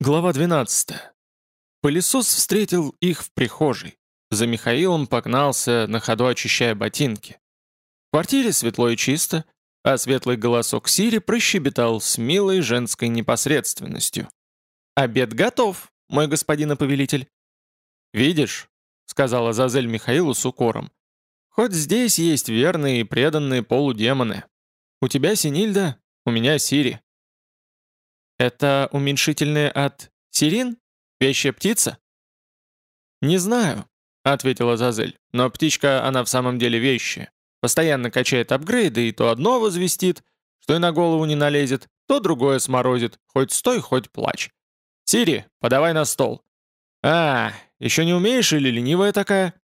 Глава 12. Пылесос встретил их в прихожей. За Михаилом погнался, на ходу очищая ботинки. В квартире светло и чисто, а светлый голосок Сири прощебетал с милой женской непосредственностью. «Обед готов, мой господин и повелитель». «Видишь», — сказала Зазель Михаилу с укором, «хоть здесь есть верные и преданные полудемоны. У тебя Синильда, у меня Сири. Это уменьшительное от «сирин»? Вещая птица?» «Не знаю», — ответила Зазель, «но птичка она в самом деле вещая. Постоянно качает апгрейды и то одно возвестит, что и на голову не налезет, то другое сморозит, хоть стой, хоть плачь. Сири, подавай на стол». «А, еще не умеешь или ленивая такая?»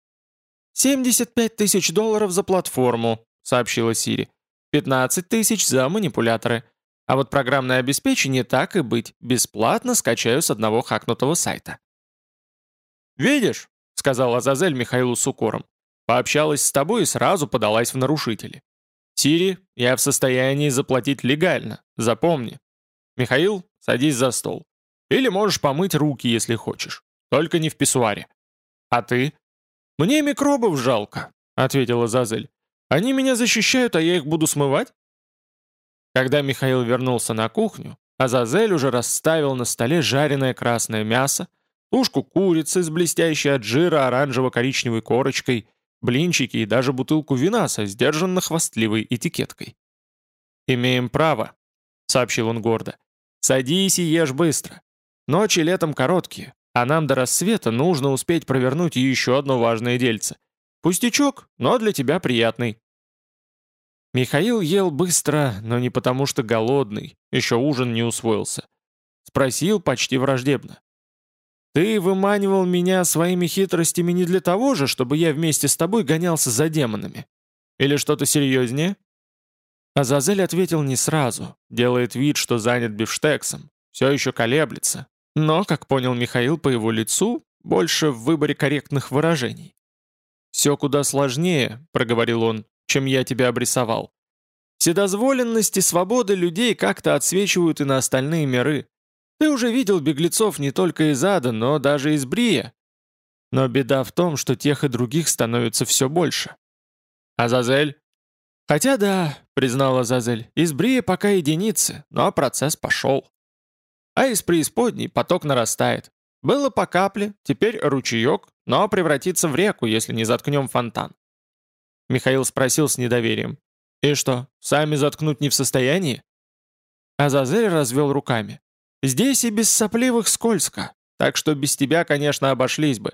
«75 тысяч долларов за платформу», — сообщила Сири. «15 тысяч за манипуляторы. А вот программное обеспечение так и быть, бесплатно скачаю с одного хакнутого сайта. «Видишь», — сказал Азазель Михаилу с укором, «пообщалась с тобой и сразу подалась в нарушители. Сири, я в состоянии заплатить легально, запомни. Михаил, садись за стол. Или можешь помыть руки, если хочешь. Только не в писсуаре. А ты?» «Мне микробов жалко», — ответила Зазель. «Они меня защищают, а я их буду смывать?» Когда Михаил вернулся на кухню, Азазель уже расставил на столе жареное красное мясо, тушку курицы с блестящей от жира оранжево-коричневой корочкой, блинчики и даже бутылку вина со сдержанно-хвастливой этикеткой. «Имеем право», — сообщил он гордо. «Садись и ешь быстро. Ночи летом короткие, а нам до рассвета нужно успеть провернуть еще одно важное дельце. Пустячок, но для тебя приятный. Михаил ел быстро, но не потому что голодный, еще ужин не усвоился. Спросил почти враждебно. «Ты выманивал меня своими хитростями не для того же, чтобы я вместе с тобой гонялся за демонами? Или что-то серьезнее?» Азазель ответил не сразу, делает вид, что занят бифштексом, все еще колеблется, но, как понял Михаил по его лицу, больше в выборе корректных выражений. «Все куда сложнее», — проговорил он, чем я тебя обрисовал. Вседозволенность и свободы людей как-то отсвечивают и на остальные миры. Ты уже видел беглецов не только из ада, но даже из Брия. Но беда в том, что тех и других становится все больше. Азазель? Хотя да, признала Азазель, из Брия пока единицы, но процесс пошел. А из преисподней поток нарастает. Было по капле, теперь ручеек, но превратится в реку, если не заткнем фонтан. Михаил спросил с недоверием. «И что, сами заткнуть не в состоянии?» Азазель развел руками. «Здесь и без сопливых скользко, так что без тебя, конечно, обошлись бы.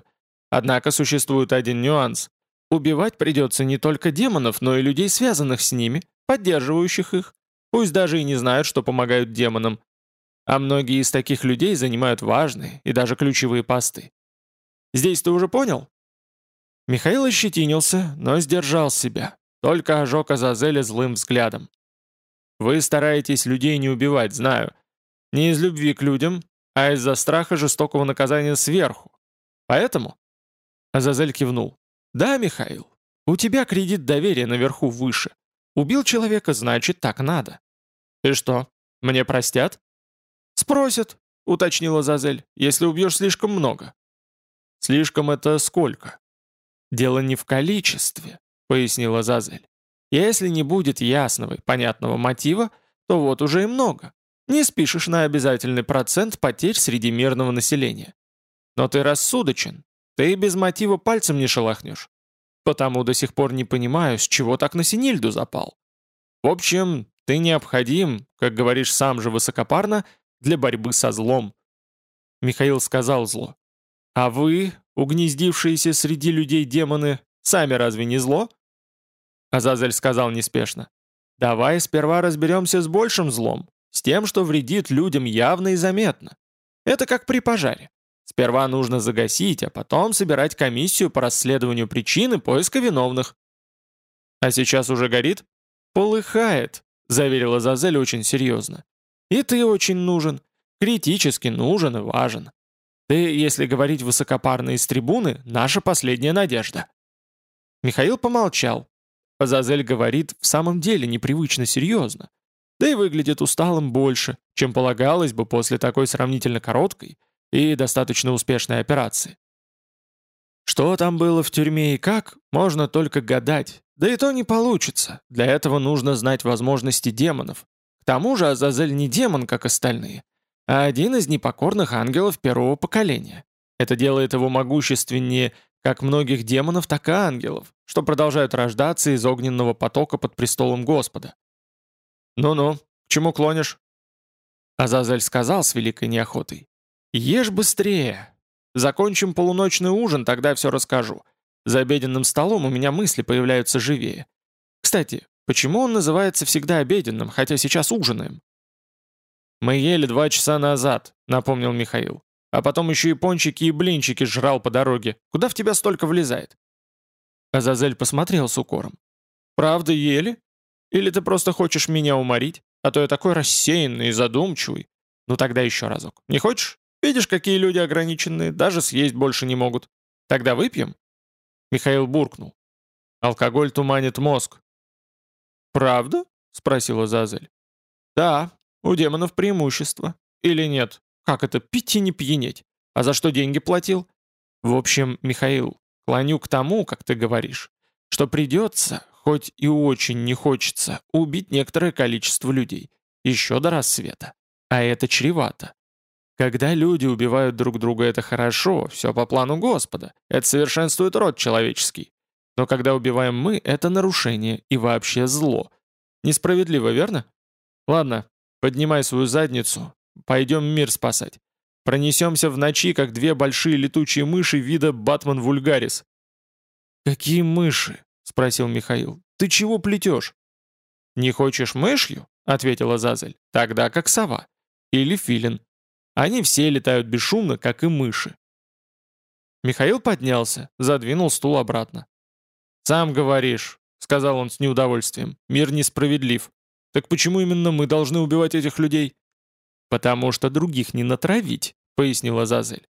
Однако существует один нюанс. Убивать придется не только демонов, но и людей, связанных с ними, поддерживающих их, пусть даже и не знают, что помогают демонам. А многие из таких людей занимают важные и даже ключевые посты. Здесь ты уже понял? Михаил ощетинился, но сдержал себя, только ожег Азазеля злым взглядом. «Вы стараетесь людей не убивать, знаю. Не из любви к людям, а из-за страха жестокого наказания сверху. Поэтому?» Азазель кивнул. «Да, Михаил, у тебя кредит доверия наверху выше. Убил человека, значит, так надо». «И что, мне простят?» «Спросят», — уточнила Зазель, — «если убьешь слишком много». «Слишком это сколько?» «Дело не в количестве», — пояснила Зазель. «Если не будет ясного и понятного мотива, то вот уже и много. Не спишешь на обязательный процент потерь среди мирного населения. Но ты рассудочен, ты без мотива пальцем не шелохнешь. Потому до сих пор не понимаю, с чего так на Синильду запал. В общем, ты необходим, как говоришь сам же высокопарно, для борьбы со злом». Михаил сказал зло. «А вы, угнездившиеся среди людей демоны, сами разве не зло?» Азазель сказал неспешно. «Давай сперва разберемся с большим злом, с тем, что вредит людям явно и заметно. Это как при пожаре. Сперва нужно загасить, а потом собирать комиссию по расследованию причин и поиска виновных». «А сейчас уже горит?» «Полыхает», — заверила Азазель очень серьезно. «И ты очень нужен, критически нужен и важен. Ты, если говорить высокопарно из трибуны, наша последняя надежда». Михаил помолчал. Азазель говорит в самом деле непривычно серьезно. да и выглядит усталым больше, чем полагалось бы после такой сравнительно короткой и достаточно успешной операции. Что там было в тюрьме и как, можно только гадать, да и то не получится, для этого нужно знать возможности демонов. К тому же Азазель не демон, как остальные, а один из непокорных ангелов первого поколения. Это делает его могущественнее как многих демонов, так и ангелов, что продолжают рождаться из огненного потока под престолом Господа. «Ну-ну, к чему клонишь?» Азазель сказал с великой неохотой. «Ешь быстрее. Закончим полуночный ужин, тогда все расскажу. За обеденным столом у меня мысли появляются живее. Кстати, почему он называется всегда обеденным, хотя сейчас ужинаем?» «Мы ели два часа назад», — напомнил Михаил. «А потом еще и пончики и блинчики жрал по дороге. Куда в тебя столько влезает?» Азазель посмотрел с укором. «Правда ели? Или ты просто хочешь меня уморить? А то я такой рассеянный и задумчивый. Ну тогда еще разок. Не хочешь? Видишь, какие люди ограниченные, даже съесть больше не могут. Тогда выпьем?» Михаил буркнул. «Алкоголь туманит мозг». «Правда?» — спросила Азазель. «Да, у демонов преимущество. Или нет? Как это, пить и не пьянеть? А за что деньги платил? В общем, Михаил, клоню к тому, как ты говоришь, что придется, хоть и очень не хочется, убить некоторое количество людей. Еще до рассвета. А это чревато. Когда люди убивают друг друга, это хорошо, все по плану Господа. Это совершенствует род человеческий. Но когда убиваем мы, это нарушение и вообще зло. Несправедливо, верно? Ладно, Поднимай свою задницу, пойдем мир спасать. Пронесемся в ночи, как две большие летучие мыши вида Батман Вульгарис». «Какие мыши?» — спросил Михаил. «Ты чего плетешь?» «Не хочешь мышью?» — ответила Зазель. «Тогда как сова. Или филин. Они все летают бесшумно, как и мыши». Михаил поднялся, задвинул стул обратно. «Сам говоришь», — сказал он с неудовольствием, — «мир несправедлив. Так почему именно мы должны убивать этих людей? Потому что других не натравить, пояснила Зазель.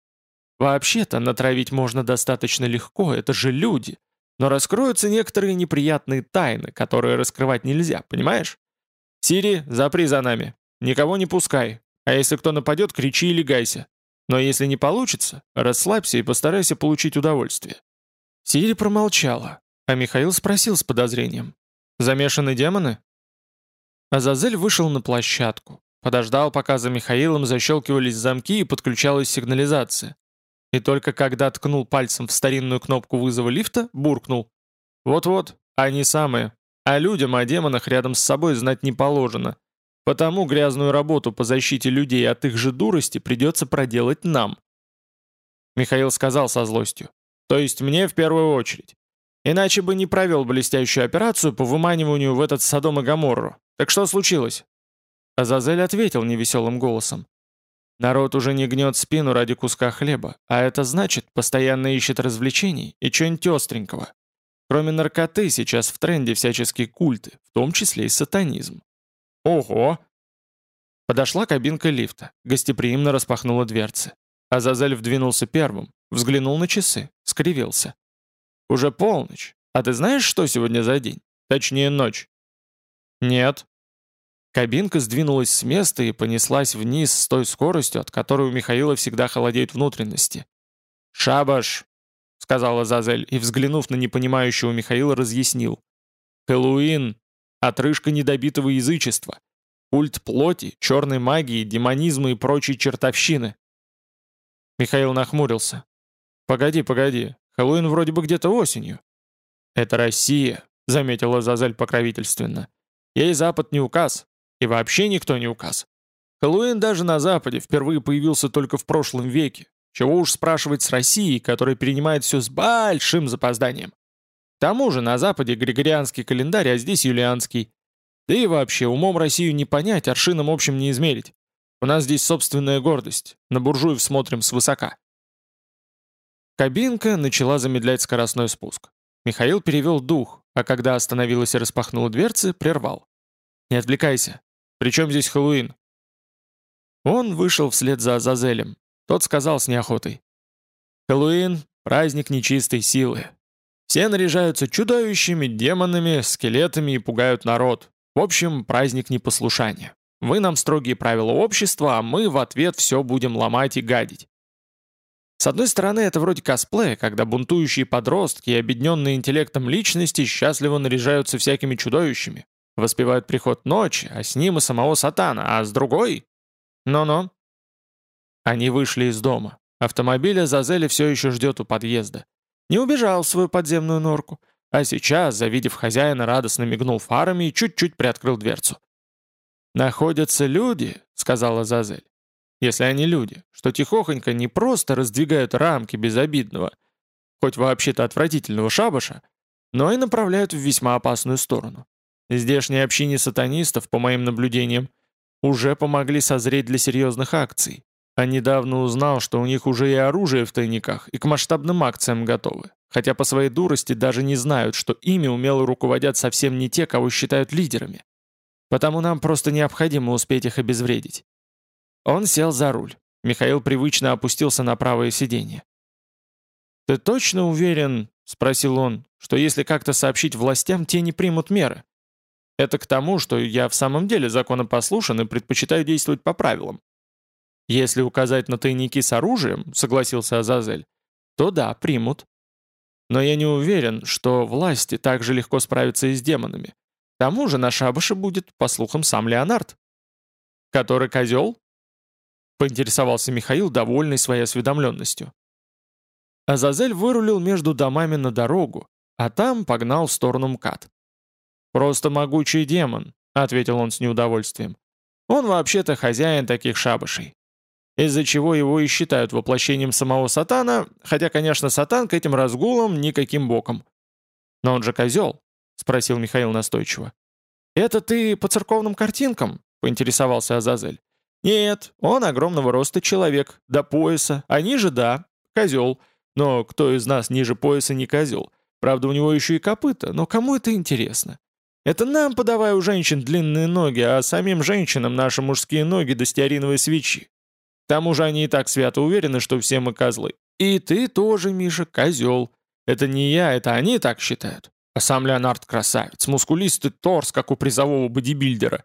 Вообще-то натравить можно достаточно легко, это же люди. Но раскроются некоторые неприятные тайны, которые раскрывать нельзя, понимаешь? Сири, запри за нами. Никого не пускай. А если кто нападет, кричи и легайся. Но если не получится, расслабься и постарайся получить удовольствие. Сири промолчала, а Михаил спросил с подозрением. «Замешаны демоны?» Азазель вышел на площадку, подождал, пока за Михаилом защелкивались замки и подключалась сигнализация. И только когда ткнул пальцем в старинную кнопку вызова лифта, буркнул. «Вот-вот, они самые. А людям о демонах рядом с собой знать не положено. Потому грязную работу по защите людей от их же дурости придется проделать нам». Михаил сказал со злостью. «То есть мне в первую очередь. Иначе бы не провел блестящую операцию по выманиванию в этот Содом и Гоморру. Так что случилось?» Азазель ответил невеселым голосом. «Народ уже не гнет спину ради куска хлеба, а это значит, постоянно ищет развлечений и чего-нибудь остренького. Кроме наркоты, сейчас в тренде всяческие культы, в том числе и сатанизм». «Ого!» Подошла кабинка лифта, гостеприимно распахнула дверцы. Азазель вдвинулся первым, взглянул на часы, скривился. «Уже полночь. А ты знаешь, что сегодня за день? Точнее, ночь. «Нет». Кабинка сдвинулась с места и понеслась вниз с той скоростью, от которой у Михаила всегда холодеют внутренности. «Шабаш!» — сказала Зазель, и, взглянув на непонимающего Михаила, разъяснил. «Хэллоуин! Отрыжка недобитого язычества! Культ плоти, черной магии, демонизма и прочей чертовщины!» Михаил нахмурился. «Погоди, погоди, Хэллоуин вроде бы где-то осенью». «Это Россия», — заметила Зазель покровительственно. Ей Запад не указ. И вообще никто не указ. Хэллоуин даже на Западе впервые появился только в прошлом веке. Чего уж спрашивать с Россией, которая перенимает все с большим запозданием. К тому же на Западе григорианский календарь, а здесь юлианский. Да и вообще, умом Россию не понять, аршином общим не измерить. У нас здесь собственная гордость. На буржуев смотрим свысока. Кабинка начала замедлять скоростной спуск. Михаил перевел дух, а когда остановилась и распахнула дверцы, прервал. «Не отвлекайся. Причем здесь Хэллоуин?» Он вышел вслед за Азазелем. Тот сказал с неохотой. «Хэллоуин — праздник нечистой силы. Все наряжаются чудовищами, демонами, скелетами и пугают народ. В общем, праздник непослушания. Вы нам строгие правила общества, а мы в ответ все будем ломать и гадить. С одной стороны, это вроде косплея, когда бунтующие подростки и обедненные интеллектом личности счастливо наряжаются всякими чудовищами, воспевают приход ночи, а с ним и самого сатана, а с другой... Но-но. Они вышли из дома. Автомобиль Азазеля все еще ждет у подъезда. Не убежал в свою подземную норку, а сейчас, завидев хозяина, радостно мигнул фарами и чуть-чуть приоткрыл дверцу. «Находятся люди», — сказала Зазель, если они люди, что тихохонько не просто раздвигают рамки безобидного, хоть вообще-то отвратительного шабаша, но и направляют в весьма опасную сторону. Здешние общине сатанистов, по моим наблюдениям, уже помогли созреть для серьезных акций. А недавно узнал, что у них уже и оружие в тайниках, и к масштабным акциям готовы. Хотя по своей дурости даже не знают, что ими умело руководят совсем не те, кого считают лидерами. Потому нам просто необходимо успеть их обезвредить. Он сел за руль. Михаил привычно опустился на правое сиденье. «Ты точно уверен, — спросил он, — что если как-то сообщить властям, те не примут меры? Это к тому, что я в самом деле законопослушен и предпочитаю действовать по правилам. Если указать на тайники с оружием, — согласился Азазель, — то да, примут. Но я не уверен, что власти так же легко справятся и с демонами. К тому же на шабаше будет, по слухам, сам Леонард. Который козел? — поинтересовался Михаил, довольный своей осведомленностью. Азазель вырулил между домами на дорогу, а там погнал в сторону МКАД. «Просто могучий демон», — ответил он с неудовольствием. «Он вообще-то хозяин таких шабашей. Из-за чего его и считают воплощением самого сатана, хотя, конечно, сатан к этим разгулам никаким боком». «Но он же козел», — спросил Михаил настойчиво. «Это ты по церковным картинкам?» — поинтересовался Азазель. Нет, он огромного роста человек, до пояса, а ниже, да, козел. Но кто из нас ниже пояса не козел? Правда, у него еще и копыта, но кому это интересно? Это нам подавай у женщин длинные ноги, а самим женщинам наши мужские ноги до стеариновой свечи. К тому же они и так свято уверены, что все мы козлы. И ты тоже, Миша, козел. Это не я, это они так считают. А сам Леонард красавец, мускулистый торс, как у призового бодибилдера.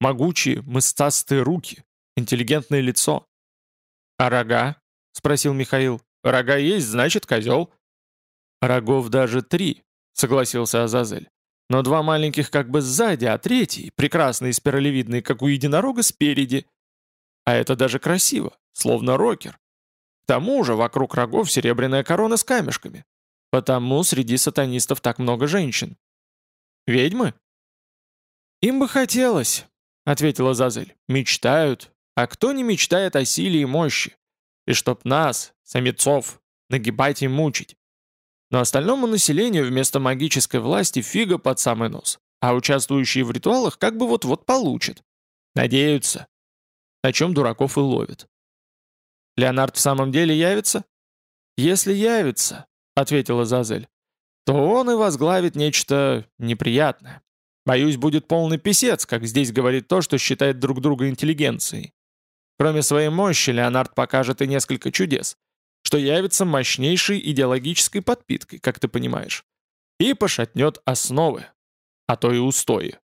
Могучие, мыстастые руки, интеллигентное лицо. «А рога?» — спросил Михаил. «Рога есть, значит, козел». «Рогов даже три», — согласился Азазель. «Но два маленьких как бы сзади, а третий, прекрасный спиралевидный, как у единорога, спереди. А это даже красиво, словно рокер. К тому же вокруг рогов серебряная корона с камешками. Потому среди сатанистов так много женщин. Ведьмы?» «Им бы хотелось», — ответила Зазель. «Мечтают, а кто не мечтает о силе и мощи? И чтоб нас, самецов, нагибать и мучить? Но остальному населению вместо магической власти фига под самый нос, а участвующие в ритуалах как бы вот-вот получат. Надеются. На чем дураков и ловят. Леонард в самом деле явится? Если явится, ответила Зазель, то он и возглавит нечто неприятное. Боюсь, будет полный писец, как здесь говорит то, что считает друг друга интеллигенцией. Кроме своей мощи, Леонард покажет и несколько чудес, что явится мощнейшей идеологической подпиткой, как ты понимаешь, и пошатнет основы, а то и устои.